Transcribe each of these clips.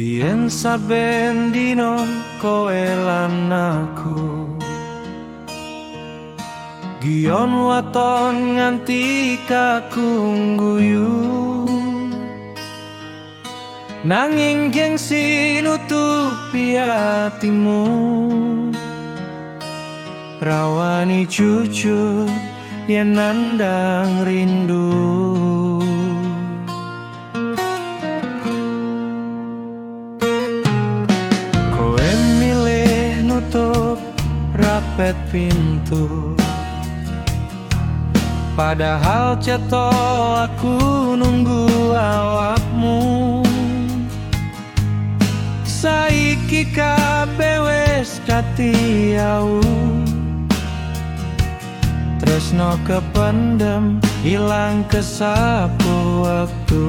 Bien saben dino koe lan aku. Gion waton nganti kakung guyu. Nanging gengsi nutupi hatimu. Rawani jujur yen nandang rindu rapet pintu. Padahal ceto aku nunggu awakmu. Saiki kabeh wis kati au. Tresno kependem hilang kesapu waktu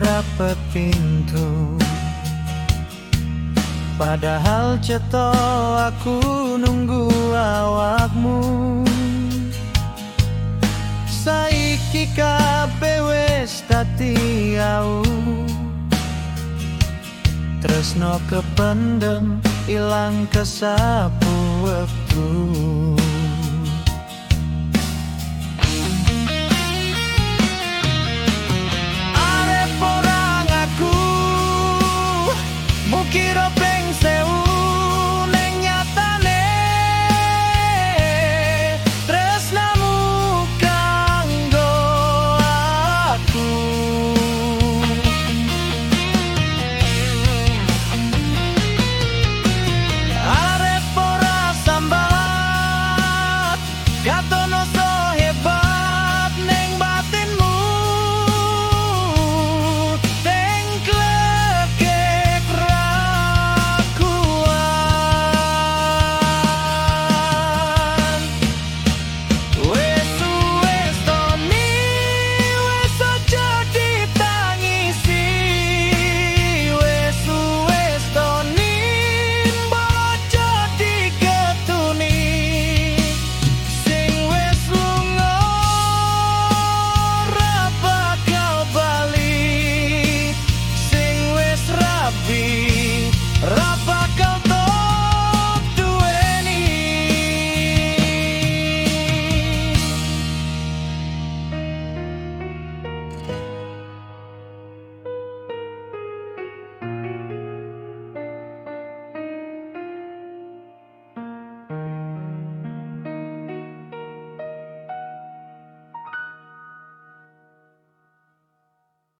rapet pintu. Padahal ceto aku nunggu awakmu. Saiki kabeh wis dadi au. Tresno kependem ilang kesapu waktu